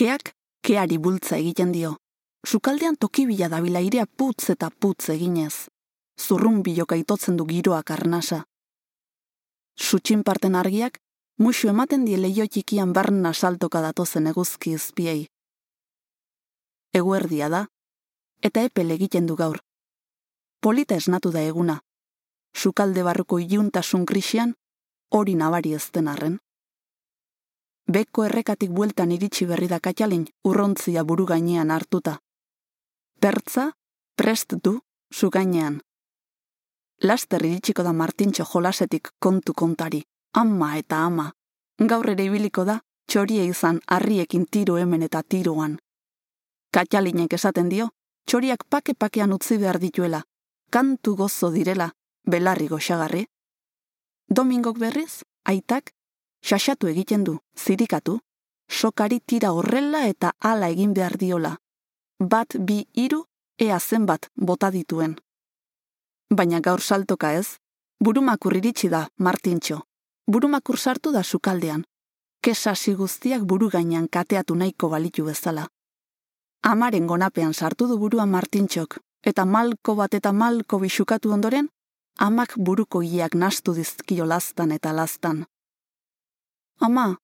Keak, keari bultza egiten dio. Sukaldean tokibila dabila irea putz eta putz eginez. Zurrun biloka itotzen du giroak arnasa. Sutxin parten argiak, musu ematen die leio txikian barna saltoka datozen eguzki izpiei. Eguerdia da, eta epel egiten du gaur. Polita esnatu da eguna. Sukalde barruko iluntasun krisian, hori nabari ezten arren. Beko errekatik bueltan iritsi berri da katxalin urrontzia buru gainean hartuta. Pertza, prest du, zu gainean. Laster iritsiko da Martintxo jolasetik kontu kontari, ama eta ama. Gaur ere ibiliko da, txorie izan harriekin tiro hemen eta tiroan. Katxalinek esaten dio, txoriak pake-pakean utzi behar dituela, kantu gozo direla, belarri goxagarri. Domingok berriz, aitak, xaxatu egiten du, zirikatu, sokari tira horrela eta hala egin behar diola. Bat bi hiru ea zenbat bota dituen. Baina gaur saltoka ez, burumakur iritsi da Martintxo. Burumakur sartu da sukaldean. Kesasi guztiak buru gainean kateatu nahiko balitu bezala. Amaren gonapean sartu du burua Martintxok, eta malko bat eta malko bisukatu ondoren, amak buruko iak nastu dizkio lastan eta lastan. Ama,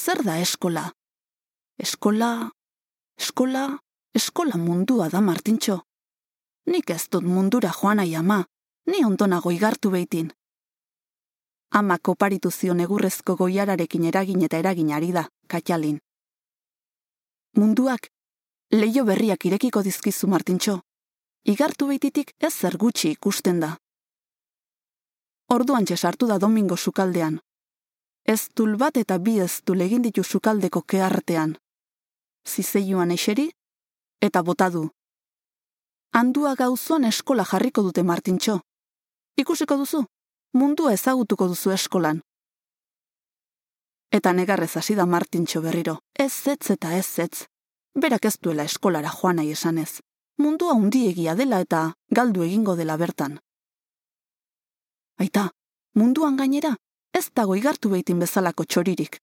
zer da eskola? Eskola, eskola, eskola mundua da Martintxo. Nik ez dut mundura joan nahi ama, ni ondonago igartu behitin. Ama koparitu zion egurrezko goiararekin eragin eta eragin ari da, katxalin. Munduak, leio berriak irekiko dizkizu Martintxo. Igartu behititik ez zer gutxi ikusten da. Orduan sartu da domingo sukaldean. Ez tul bat eta bi ez tul egin ditu sukaldeko keartean. Zizeioan eseri eta bota du. Handua gauzoan eskola jarriko dute Martintxo. Ikusiko duzu, mundua ezagutuko duzu eskolan. Eta negarrez hasi da Martintxo berriro, ez zetz eta ez zetz. Berak ez duela eskolara joan nahi esanez. Mundua undiegia dela eta galdu egingo dela bertan. Aita, munduan gainera, ez dago igartu behitin bezalako txoririk.